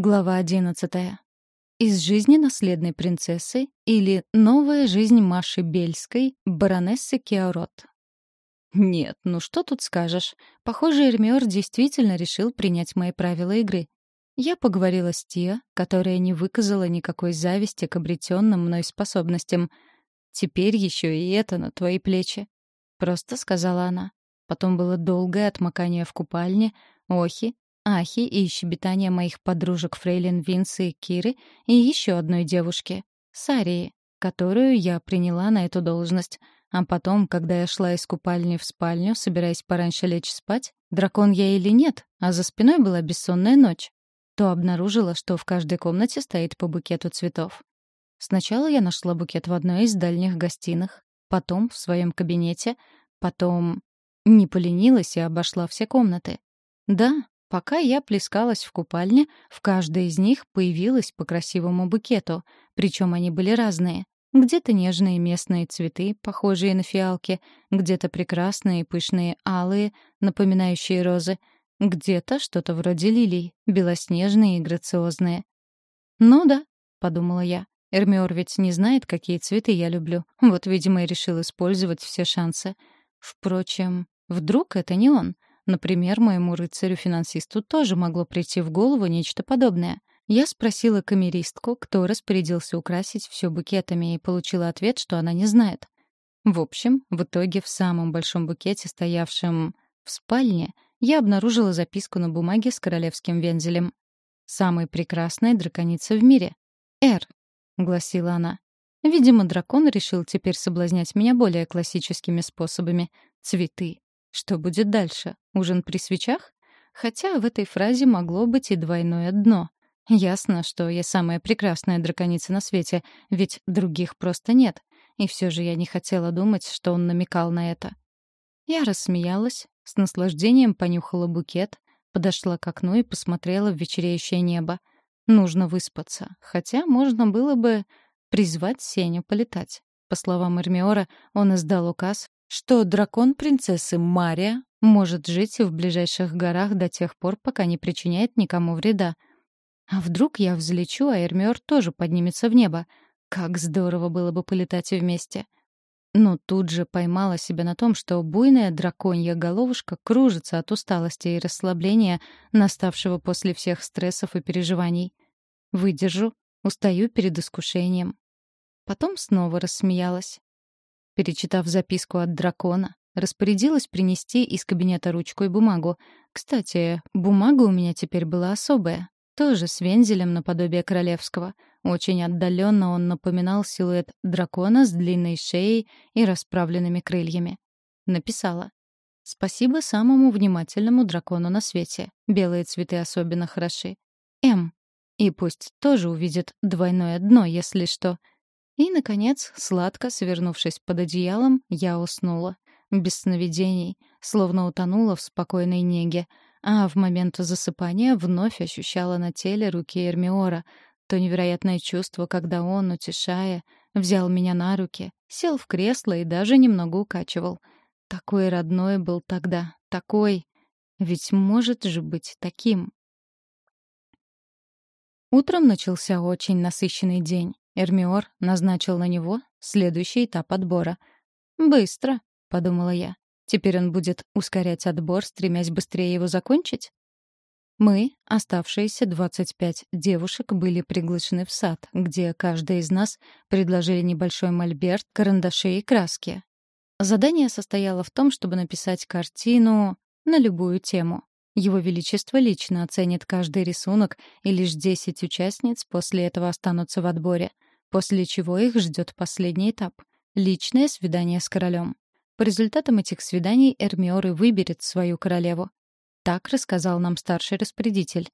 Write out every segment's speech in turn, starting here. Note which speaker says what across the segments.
Speaker 1: Глава одиннадцатая. Из жизни наследной принцессы или новая жизнь Маши Бельской, баронессы Киарот. Нет, ну что тут скажешь. Похоже, Эрмиор действительно решил принять мои правила игры. Я поговорила с Тиа, которая не выказала никакой зависти к обретенным мной способностям. «Теперь еще и это на твои плечи», — просто сказала она. Потом было долгое отмокание в купальне, охи, ахи и щебетания моих подружек Фрейлин Винсы и Киры и еще одной девушки, Сарии, которую я приняла на эту должность. А потом, когда я шла из купальни в спальню, собираясь пораньше лечь спать, дракон я или нет, а за спиной была бессонная ночь, то обнаружила, что в каждой комнате стоит по букету цветов. Сначала я нашла букет в одной из дальних гостиных, потом в своем кабинете, потом не поленилась и обошла все комнаты. Да, Пока я плескалась в купальне, в каждой из них появилось по красивому букету, причем они были разные. Где-то нежные местные цветы, похожие на фиалки, где-то прекрасные пышные алые, напоминающие розы, где-то что-то вроде лилий, белоснежные и грациозные. «Ну да», — подумала я, — Эрмиор ведь не знает, какие цветы я люблю. Вот, видимо, и решил использовать все шансы. Впрочем, вдруг это не он — Например, моему рыцарю-финансисту тоже могло прийти в голову нечто подобное. Я спросила камеристку, кто распорядился украсить все букетами, и получила ответ, что она не знает. В общем, в итоге в самом большом букете, стоявшем в спальне, я обнаружила записку на бумаге с королевским вензелем. «Самая прекрасная драконица в мире. Эр», — гласила она. Видимо, дракон решил теперь соблазнять меня более классическими способами. Цветы, что будет дальше? Ужин при свечах? Хотя в этой фразе могло быть и двойное дно. Ясно, что я самая прекрасная драконица на свете, ведь других просто нет. И все же я не хотела думать, что он намекал на это. Я рассмеялась, с наслаждением понюхала букет, подошла к окну и посмотрела в вечереющее небо. Нужно выспаться, хотя можно было бы призвать Сеню полетать. По словам Эрмиора, он издал указ, что дракон принцессы Мария может жить в ближайших горах до тех пор, пока не причиняет никому вреда. А вдруг я взлечу, а Эрмиор тоже поднимется в небо? Как здорово было бы полетать вместе. Но тут же поймала себя на том, что буйная драконья головушка кружится от усталости и расслабления, наставшего после всех стрессов и переживаний. Выдержу, устаю перед искушением. Потом снова рассмеялась. Перечитав записку от дракона, распорядилась принести из кабинета ручку и бумагу. Кстати, бумага у меня теперь была особая, тоже с вензелем наподобие королевского. Очень отдаленно он напоминал силуэт дракона с длинной шеей и расправленными крыльями. Написала. «Спасибо самому внимательному дракону на свете. Белые цветы особенно хороши. М. И пусть тоже увидит двойное дно, если что. И, наконец, сладко свернувшись под одеялом, я уснула. Без сновидений, словно утонула в спокойной неге, а в момент засыпания вновь ощущала на теле руки Эрмиора, то невероятное чувство, когда он, утешая, взял меня на руки, сел в кресло и даже немного укачивал. Такой родной был тогда, такой. Ведь может же быть таким. Утром начался очень насыщенный день. Эрмиор назначил на него следующий этап отбора. «Быстро», — подумала я. «Теперь он будет ускорять отбор, стремясь быстрее его закончить?» Мы, оставшиеся 25 девушек, были приглашены в сад, где каждая из нас предложили небольшой мольберт, карандаши и краски. Задание состояло в том, чтобы написать картину на любую тему. Его Величество лично оценит каждый рисунок, и лишь 10 участниц после этого останутся в отборе — после чего их ждет последний этап — личное свидание с королем. По результатам этих свиданий Эрмиор и выберет свою королеву. Так рассказал нам старший распорядитель.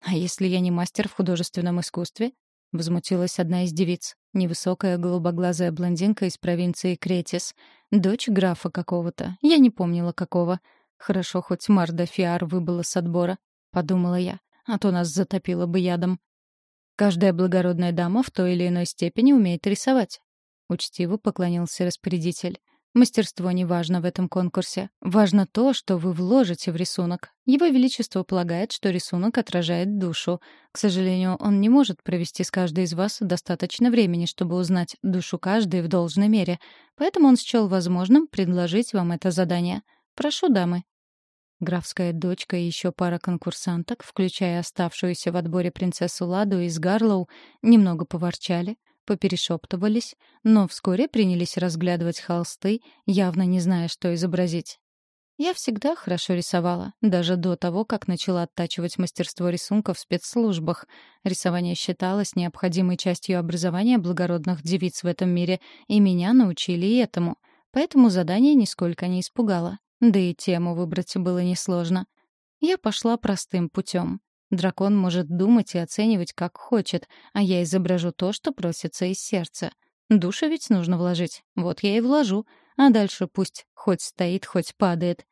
Speaker 1: «А если я не мастер в художественном искусстве?» — возмутилась одна из девиц. Невысокая голубоглазая блондинка из провинции Кретис. Дочь графа какого-то. Я не помнила, какого. Хорошо, хоть Марда Фиар выбыла с отбора, — подумала я. А то нас затопило бы ядом. Каждая благородная дама в той или иной степени умеет рисовать. Учтиво поклонился распорядитель. Мастерство не важно в этом конкурсе. Важно то, что вы вложите в рисунок. Его Величество полагает, что рисунок отражает душу. К сожалению, он не может провести с каждой из вас достаточно времени, чтобы узнать душу каждой в должной мере. Поэтому он счел возможным предложить вам это задание. Прошу, дамы. Графская дочка и еще пара конкурсанток, включая оставшуюся в отборе принцессу Ладу из Гарлоу, немного поворчали — поперешептывались, но вскоре принялись разглядывать холсты, явно не зная, что изобразить. Я всегда хорошо рисовала, даже до того, как начала оттачивать мастерство рисунка в спецслужбах. Рисование считалось необходимой частью образования благородных девиц в этом мире, и меня научили этому. Поэтому задание нисколько не испугало. Да и тему выбрать было несложно. Я пошла простым путем. Дракон может думать и оценивать, как хочет, а я изображу то, что просится из сердца. Душу ведь нужно вложить. Вот я и вложу. А дальше пусть хоть стоит, хоть падает.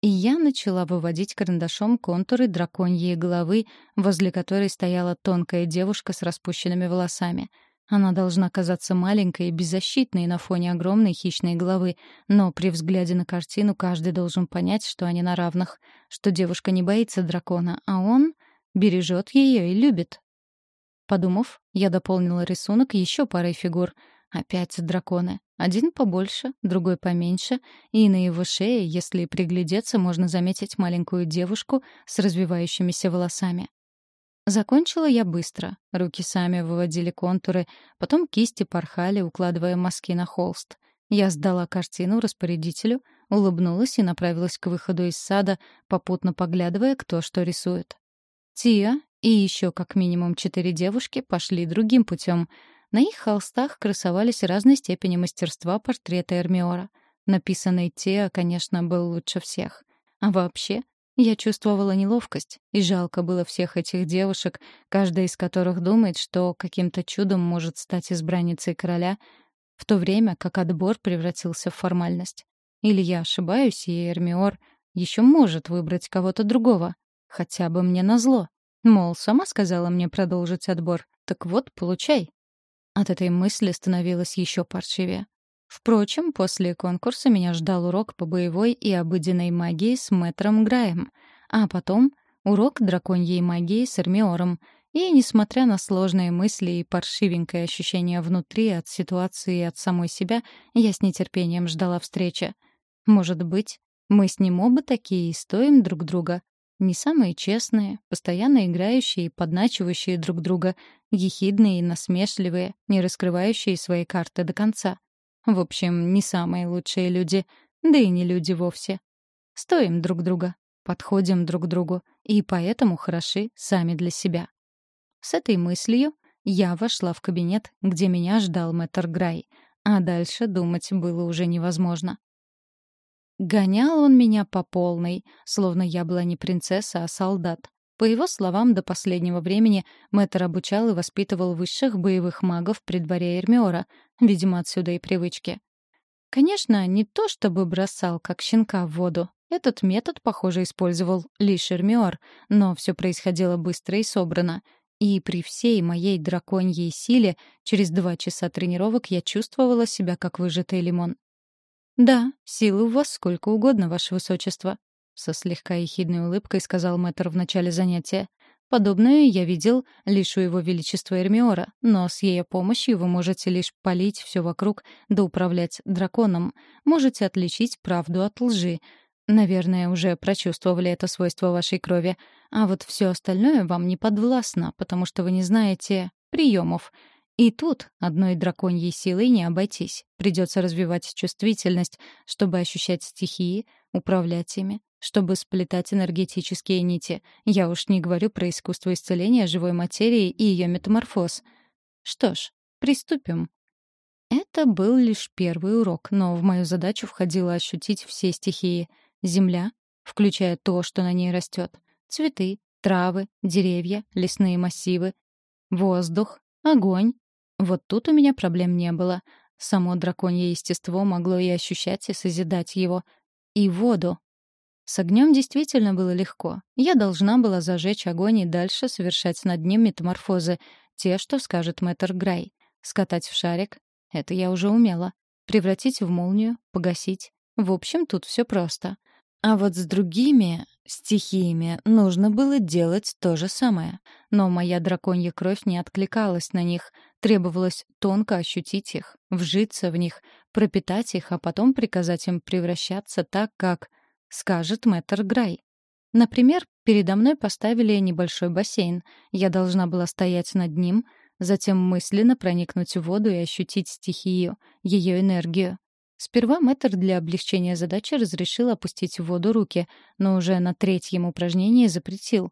Speaker 1: И я начала выводить карандашом контуры драконьей головы, возле которой стояла тонкая девушка с распущенными волосами. Она должна казаться маленькой и беззащитной на фоне огромной хищной головы, но при взгляде на картину каждый должен понять, что они на равных, что девушка не боится дракона, а он бережет ее и любит. Подумав, я дополнила рисунок еще парой фигур. Опять драконы. Один побольше, другой поменьше, и на его шее, если приглядеться, можно заметить маленькую девушку с развивающимися волосами. Закончила я быстро. Руки сами выводили контуры, потом кисти порхали, укладывая мазки на холст. Я сдала картину распорядителю, улыбнулась и направилась к выходу из сада, попутно поглядывая, кто что рисует. Тия и еще как минимум четыре девушки пошли другим путем. На их холстах красовались разной степени мастерства портреты Эрмиора. Написанный Тия, конечно, был лучше всех. А вообще, я чувствовала неловкость, и жалко было всех этих девушек, каждая из которых думает, что каким-то чудом может стать избранницей короля, в то время как отбор превратился в формальность. Или я ошибаюсь, и Эрмиор еще может выбрать кого-то другого. Хотя бы мне назло. Мол, сама сказала мне продолжить отбор. Так вот, получай. От этой мысли становилось еще паршивее. Впрочем, после конкурса меня ждал урок по боевой и обыденной магии с мэтром Граем, а потом урок драконьей магии с Эрмиором. И, несмотря на сложные мысли и паршивенькое ощущение внутри от ситуации и от самой себя, я с нетерпением ждала встречи. Может быть, мы с ним оба такие и стоим друг друга, не самые честные, постоянно играющие и подначивающие друг друга, ехидные и насмешливые, не раскрывающие свои карты до конца. В общем, не самые лучшие люди, да и не люди вовсе. Стоим друг друга, подходим друг другу, и поэтому хороши сами для себя. С этой мыслью я вошла в кабинет, где меня ждал мэтр Грай, а дальше думать было уже невозможно. Гонял он меня по полной, словно я была не принцесса, а солдат. По его словам, до последнего времени Мэтр обучал и воспитывал высших боевых магов при дворе Эрмиора, видимо, отсюда и привычки. Конечно, не то чтобы бросал, как щенка в воду. Этот метод, похоже, использовал лишь Эрмиор, но все происходило быстро и собрано. И при всей моей драконьей силе через два часа тренировок я чувствовала себя как выжатый лимон. «Да, силы у вас сколько угодно, ваше высочество», — со слегка ехидной улыбкой сказал мэтр в начале занятия. «Подобное я видел лишь у его величества Эрмиора, но с ее помощью вы можете лишь полить все вокруг да управлять драконом. Можете отличить правду от лжи. Наверное, уже прочувствовали это свойство вашей крови. А вот все остальное вам не подвластно, потому что вы не знаете приемов. И тут одной драконьей силой не обойтись. Придется развивать чувствительность, чтобы ощущать стихии, управлять ими, чтобы сплетать энергетические нити. Я уж не говорю про искусство исцеления живой материи и ее метаморфоз. Что ж, приступим. Это был лишь первый урок, но в мою задачу входило ощутить все стихии. Земля, включая то, что на ней растет, цветы, травы, деревья, лесные массивы, воздух, огонь, вот тут у меня проблем не было. Само драконье естество могло и ощущать, и созидать его. И воду. С огнем действительно было легко. Я должна была зажечь огонь и дальше совершать над ним метаморфозы, те, что скажет мэтр Грай. Скатать в шарик — это я уже умела. Превратить в молнию, погасить. В общем, тут все просто. А вот с другими стихиями нужно было делать то же самое. Но моя драконья кровь не откликалась на них. Требовалось тонко ощутить их, вжиться в них, пропитать их, а потом приказать им превращаться так, как скажет мэтр Грай. Например, передо мной поставили небольшой бассейн. Я должна была стоять над ним, затем мысленно проникнуть в воду и ощутить стихию, ее энергию. Сперва мэтр для облегчения задачи разрешил опустить в воду руки, но уже на третьем упражнении запретил.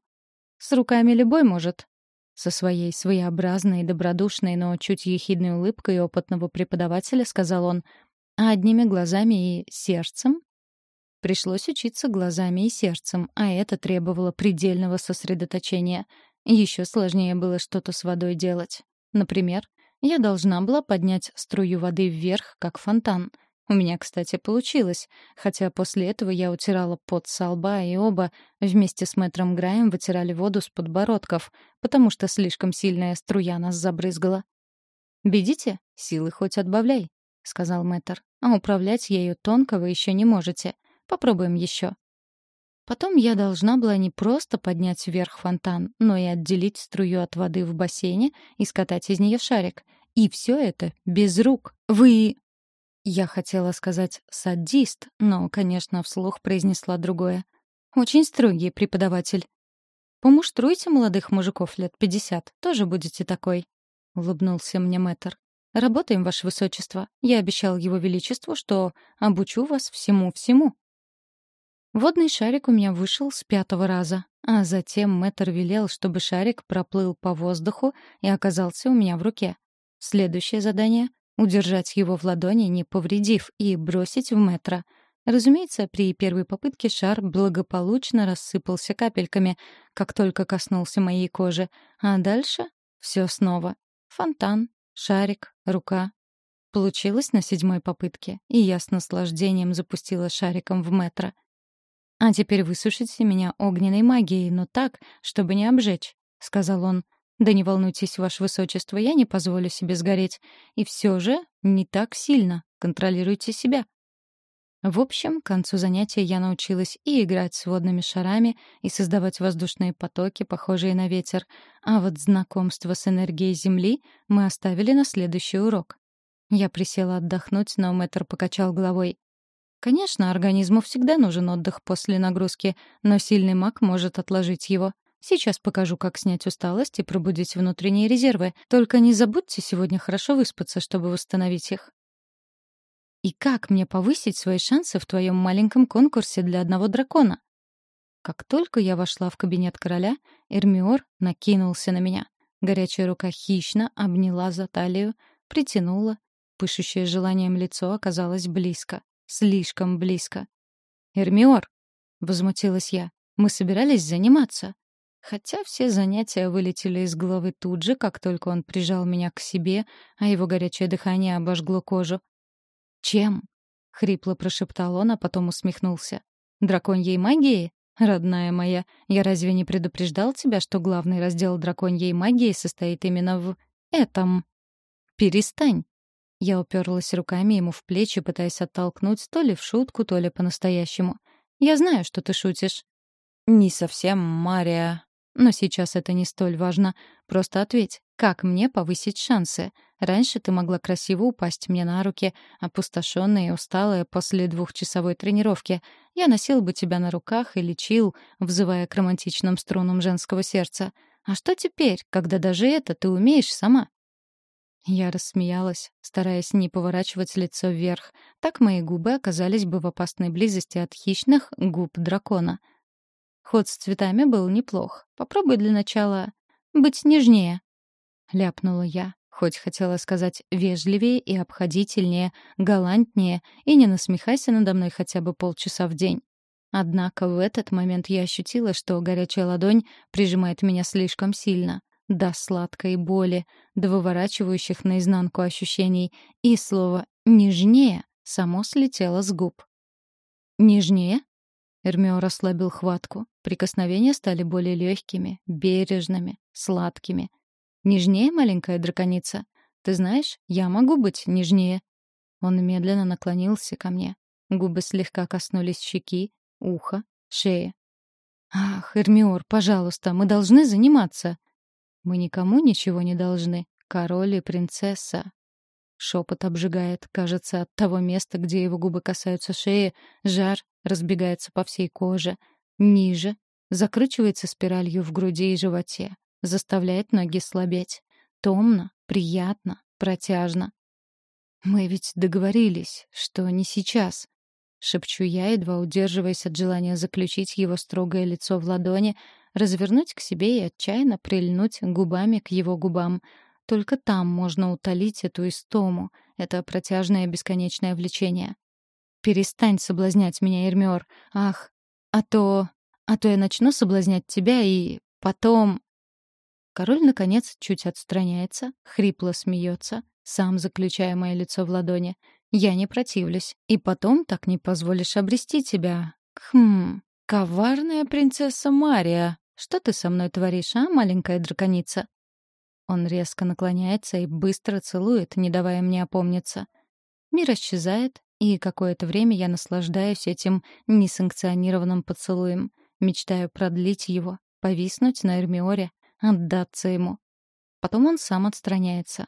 Speaker 1: «С руками любой может». Со своей своеобразной, добродушной, но чуть ехидной улыбкой опытного преподавателя сказал он, «А одними глазами и сердцем?» Пришлось учиться глазами и сердцем, а это требовало предельного сосредоточения. Еще сложнее было что-то с водой делать. Например, я должна была поднять струю воды вверх, как фонтан — у меня, кстати, получилось, хотя после этого я утирала пот со лба, и оба вместе с мэтром Граем вытирали воду с подбородков, потому что слишком сильная струя нас забрызгала. «Видите? Силы хоть отбавляй», — сказал мэтр. «А управлять ею тонко вы еще не можете. Попробуем еще». Потом я должна была не просто поднять вверх фонтан, но и отделить струю от воды в бассейне и скатать из нее шарик. И все это без рук. Вы... Я хотела сказать «садист», но, конечно, вслух произнесла другое. «Очень строгий преподаватель». «Помуштруйте молодых мужиков лет пятьдесят, тоже будете такой», — улыбнулся мне мэтр. «Работаем, Ваше Высочество. Я обещал Его Величеству, что обучу вас всему-всему». Водный шарик у меня вышел с пятого раза, а затем мэтр велел, чтобы шарик проплыл по воздуху и оказался у меня в руке. Следующее задание удержать его в ладони, не повредив, и бросить в метро. Разумеется, при первой попытке шар благополучно рассыпался капельками, как только коснулся моей кожи, а дальше все снова. Фонтан, шарик, рука. Получилось на седьмой попытке, и я с наслаждением запустила шариком в метро. «А теперь высушите меня огненной магией, но так, чтобы не обжечь», — сказал он. «Да не волнуйтесь, Ваше Высочество, я не позволю себе сгореть. И все же не так сильно. Контролируйте себя». В общем, к концу занятия я научилась и играть с водными шарами, и создавать воздушные потоки, похожие на ветер. А вот знакомство с энергией Земли мы оставили на следующий урок. Я присела отдохнуть, но мэтр покачал головой. Конечно, организму всегда нужен отдых после нагрузки, но сильный маг может отложить его. Сейчас покажу, как снять усталость и пробудить внутренние резервы. Только не забудьте сегодня хорошо выспаться, чтобы восстановить их. И как мне повысить свои шансы в твоем маленьком конкурсе для одного дракона? Как только я вошла в кабинет короля, Эрмиор накинулся на меня. Горячая рука хищно обняла за талию, притянула. Пышущее желанием лицо оказалось близко. Слишком близко. «Эрмиор!» — возмутилась я. «Мы собирались заниматься». Хотя все занятия вылетели из головы тут же, как только он прижал меня к себе, а его горячее дыхание обожгло кожу. «Чем?» — хрипло прошептал он, а потом усмехнулся. «Драконьей магией? Родная моя, я разве не предупреждал тебя, что главный раздел драконьей магии состоит именно в этом?» «Перестань!» Я уперлась руками ему в плечи, пытаясь оттолкнуть то ли в шутку, то ли по-настоящему. «Я знаю, что ты шутишь». «Не совсем, Мария», но сейчас это не столь важно. Просто ответь, как мне повысить шансы? Раньше ты могла красиво упасть мне на руки, опустошенная и усталая после двухчасовой тренировки. Я носил бы тебя на руках и лечил, взывая к романтичным струнам женского сердца. А что теперь, когда даже это ты умеешь сама? Я рассмеялась, стараясь не поворачивать лицо вверх. Так мои губы оказались бы в опасной близости от хищных губ дракона — Ход с цветами был неплох. Попробуй для начала быть нежнее. Ляпнула я, хоть хотела сказать вежливее и обходительнее, галантнее, и не насмехайся надо мной хотя бы полчаса в день. Однако в этот момент я ощутила, что горячая ладонь прижимает меня слишком сильно, до сладкой боли, до выворачивающих наизнанку ощущений, и слово «нежнее» само слетело с губ. «Нежнее?» Эрмио расслабил хватку. Прикосновения стали более легкими, бережными, сладкими. «Нежнее, маленькая драконица? Ты знаешь, я могу быть нежнее». Он медленно наклонился ко мне. Губы слегка коснулись щеки, уха, шеи. «Ах, Эрмиор, пожалуйста, мы должны заниматься!» «Мы никому ничего не должны, король и принцесса». Шепот обжигает, кажется, от того места, где его губы касаются шеи, жар разбегается по всей коже. Ниже, закручивается спиралью в груди и животе, заставляет ноги слабеть. Томно, приятно, протяжно. «Мы ведь договорились, что не сейчас», — шепчу я, едва удерживаясь от желания заключить его строгое лицо в ладони, развернуть к себе и отчаянно прильнуть губами к его губам. Только там можно утолить эту истому, это протяжное бесконечное влечение. «Перестань соблазнять меня, Эрмиор. Ах, а то... а то я начну соблазнять тебя и... потом...» Король, наконец, чуть отстраняется, хрипло смеется, сам заключая мое лицо в ладони. Я не противлюсь. И потом так не позволишь обрести тебя. Хм, коварная принцесса Мария. Что ты со мной творишь, а, маленькая драконица? Он резко наклоняется и быстро целует, не давая мне опомниться. Мир исчезает, и какое-то время я наслаждаюсь этим несанкционированным поцелуем, мечтаю продлить его, повиснуть на Эрмиоре, отдаться ему. Потом он сам отстраняется.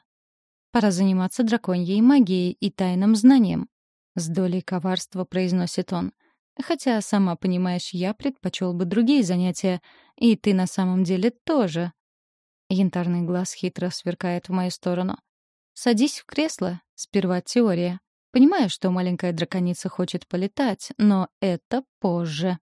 Speaker 1: Пора заниматься драконьей магией и тайным знанием. С долей коварства произносит он. Хотя, сама понимаешь, я предпочел бы другие занятия. И ты на самом деле тоже. Янтарный глаз хитро сверкает в мою сторону. Садись в кресло. Сперва теория. Понимаю, что маленькая драконица хочет полетать, но это позже.